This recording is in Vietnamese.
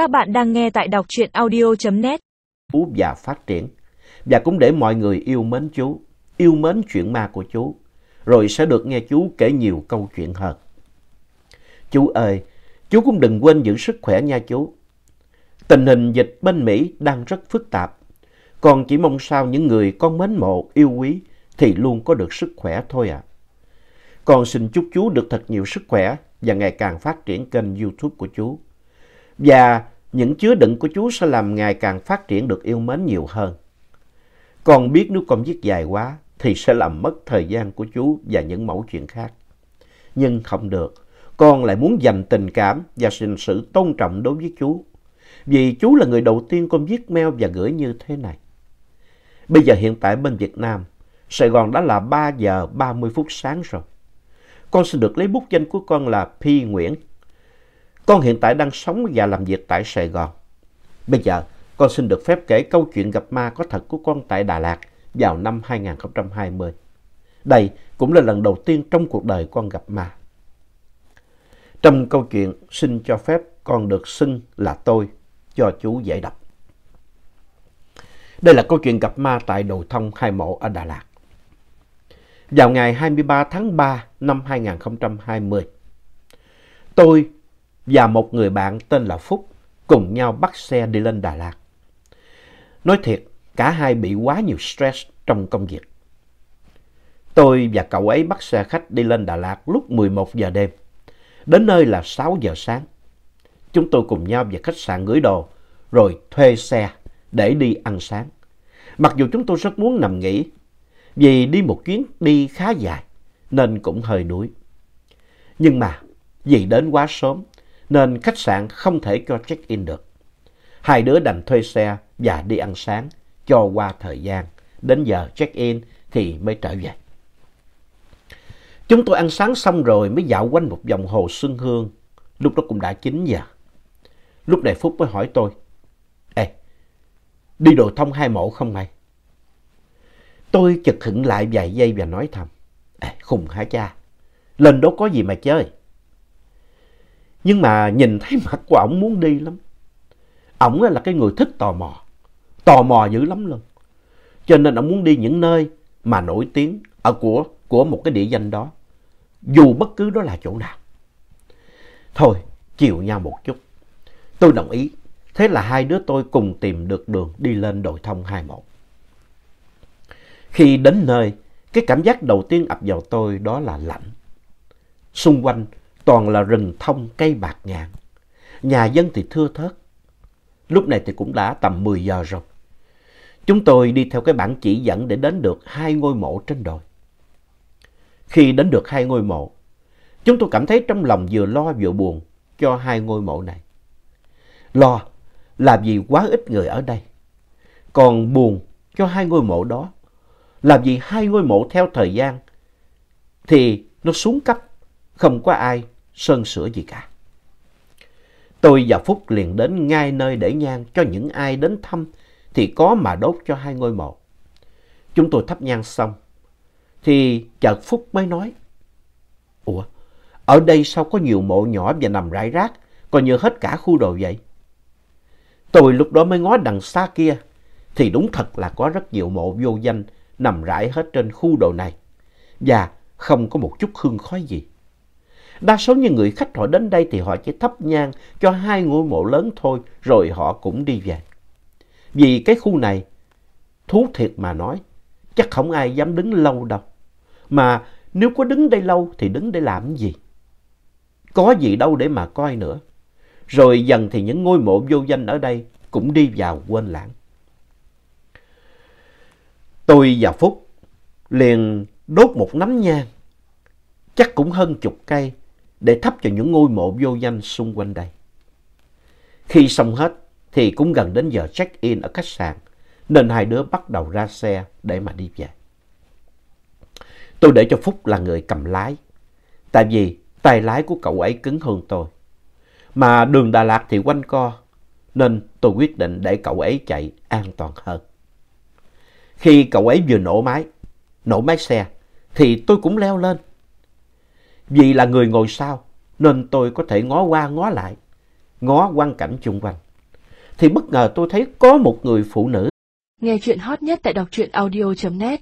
Các bạn đang nghe tại đọc truyện audio.net. Chú và phát triển. Và cũng để mọi người yêu mến chú, yêu mến chuyện ma của chú. Rồi sẽ được nghe chú kể nhiều câu chuyện hơn. Chú ơi, chú cũng đừng quên giữ sức khỏe nha chú. Tình hình dịch bên Mỹ đang rất phức tạp. Còn chỉ mong sao những người con mến mộ, yêu quý thì luôn có được sức khỏe thôi ạ. À. Còn xin chúc chú được thật nhiều sức khỏe và ngày càng phát triển kênh YouTube của chú. Và những chứa đựng của chú sẽ làm ngài càng phát triển được yêu mến nhiều hơn. Con biết nếu con viết dài quá thì sẽ làm mất thời gian của chú và những mẫu chuyện khác. Nhưng không được, con lại muốn dành tình cảm và sinh sự tôn trọng đối với chú. Vì chú là người đầu tiên con viết mail và gửi như thế này. Bây giờ hiện tại bên Việt Nam, Sài Gòn đã là 3 giờ 30 phút sáng rồi. Con xin được lấy bút danh của con là P. Nguyễn. Con hiện tại đang sống và làm việc tại Sài Gòn. Bây giờ, con xin được phép kể câu chuyện gặp ma có thật của con tại Đà Lạt vào năm 2020. Đây cũng là lần đầu tiên trong cuộc đời con gặp ma. Trong câu chuyện, xin cho phép con được xưng là tôi cho chú dễ đọc. Đây là câu chuyện gặp ma tại đồ thông Hai Mộ ở Đà Lạt. Vào ngày 23 tháng 3 năm 2020, tôi và một người bạn tên là Phúc cùng nhau bắt xe đi lên Đà Lạt. Nói thiệt, cả hai bị quá nhiều stress trong công việc. Tôi và cậu ấy bắt xe khách đi lên Đà Lạt lúc 11 giờ đêm. Đến nơi là 6 giờ sáng. Chúng tôi cùng nhau về khách sạn gửi đồ, rồi thuê xe để đi ăn sáng. Mặc dù chúng tôi rất muốn nằm nghỉ, vì đi một chuyến đi khá dài, nên cũng hơi đuối. Nhưng mà, vì đến quá sớm, nên khách sạn không thể cho check-in được. Hai đứa đành thuê xe và đi ăn sáng cho qua thời gian. Đến giờ check-in thì mới trở về. Chúng tôi ăn sáng xong rồi mới dạo quanh một vòng hồ Xuân Hương. Lúc đó cũng đã 9 giờ. Lúc này Phúc mới hỏi tôi. Ê, đi đồ thông hai mộ không mày? Tôi chật hững lại vài giây và nói thầm. Ê, khùng hả cha? Lên đó có gì mà chơi? Nhưng mà nhìn thấy mặt của ổng muốn đi lắm. Ổng là cái người thích tò mò. Tò mò dữ lắm luôn. Cho nên ổng muốn đi những nơi mà nổi tiếng ở của, của một cái địa danh đó. Dù bất cứ đó là chỗ nào. Thôi, chiều nhau một chút. Tôi đồng ý. Thế là hai đứa tôi cùng tìm được đường đi lên đồi thông 21. Khi đến nơi, cái cảm giác đầu tiên ập vào tôi đó là lạnh. Xung quanh toàn là rừng thông cây bạc ngàn. Nhà dân thì thưa thớt. Lúc này thì cũng đã tầm 10 giờ rồi. Chúng tôi đi theo cái bản chỉ dẫn để đến được hai ngôi mộ trên đồi. Khi đến được hai ngôi mộ, chúng tôi cảm thấy trong lòng vừa lo vừa buồn cho hai ngôi mộ này. Lo là vì quá ít người ở đây. Còn buồn cho hai ngôi mộ đó là vì hai ngôi mộ theo thời gian thì nó xuống cấp, không có ai sơn sửa gì cả. Tôi và Phúc liền đến ngay nơi để nhang cho những ai đến thăm thì có mà đốt cho hai ngôi mộ. Chúng tôi thắp nhang xong thì chợt Phúc mới nói Ủa, ở đây sao có nhiều mộ nhỏ và nằm rải rác coi như hết cả khu đồ vậy? Tôi lúc đó mới ngó đằng xa kia thì đúng thật là có rất nhiều mộ vô danh nằm rải hết trên khu đồ này và không có một chút hương khói gì. Đa số những người khách họ đến đây thì họ chỉ thắp nhang cho hai ngôi mộ lớn thôi rồi họ cũng đi về. Vì cái khu này, thú thiệt mà nói, chắc không ai dám đứng lâu đâu. Mà nếu có đứng đây lâu thì đứng để làm gì? Có gì đâu để mà coi nữa. Rồi dần thì những ngôi mộ vô danh ở đây cũng đi vào quên lãng. Tôi và Phúc liền đốt một nắm nhang, chắc cũng hơn chục cây, để thắp cho những ngôi mộ vô danh xung quanh đây. Khi xong hết thì cũng gần đến giờ check-in ở khách sạn, nên hai đứa bắt đầu ra xe để mà đi về. Tôi để cho Phúc là người cầm lái, tại vì tay lái của cậu ấy cứng hơn tôi. Mà đường Đà Lạt thì quanh co, nên tôi quyết định để cậu ấy chạy an toàn hơn. Khi cậu ấy vừa nổ máy, nổ máy xe, thì tôi cũng leo lên. Vì là người ngồi sau, nên tôi có thể ngó qua ngó lại, ngó quang cảnh chung quanh. thì bất ngờ tôi thấy có một người phụ nữ Nghe chuyện hot nhất tại đọc truyện audio.net